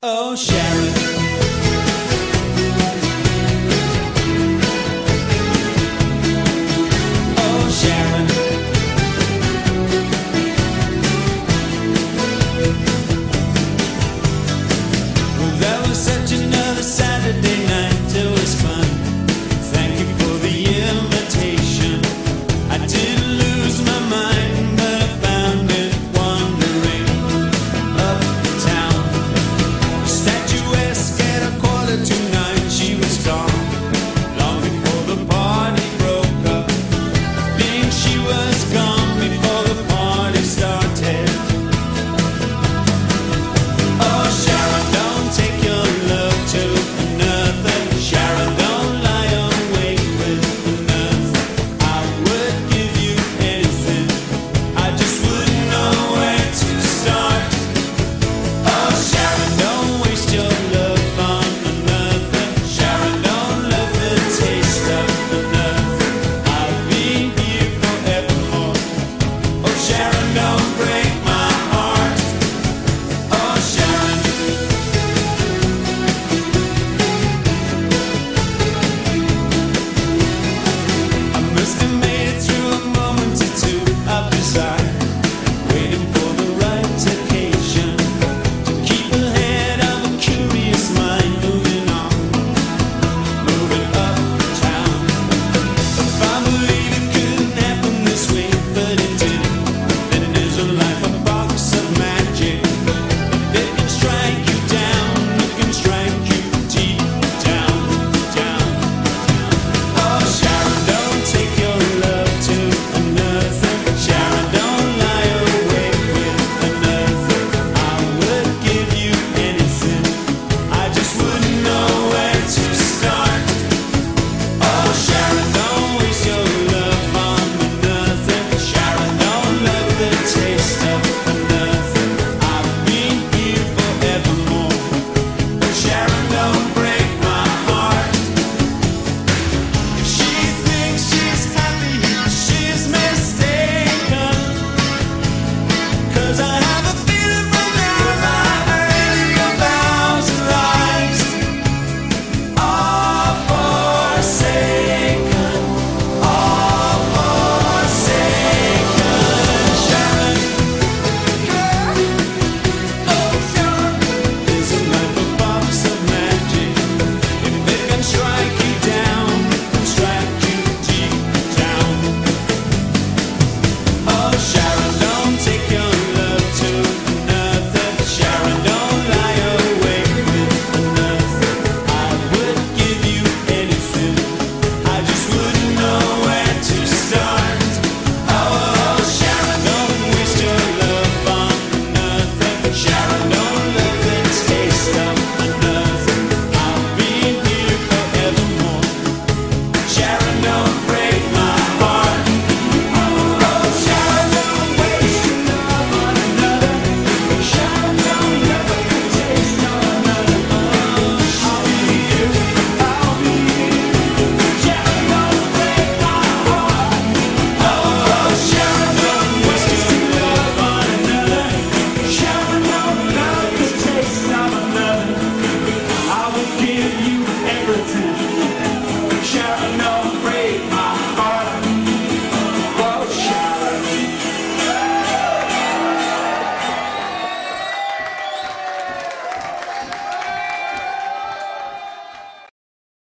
Oh, Sharon. Oh, Sharon.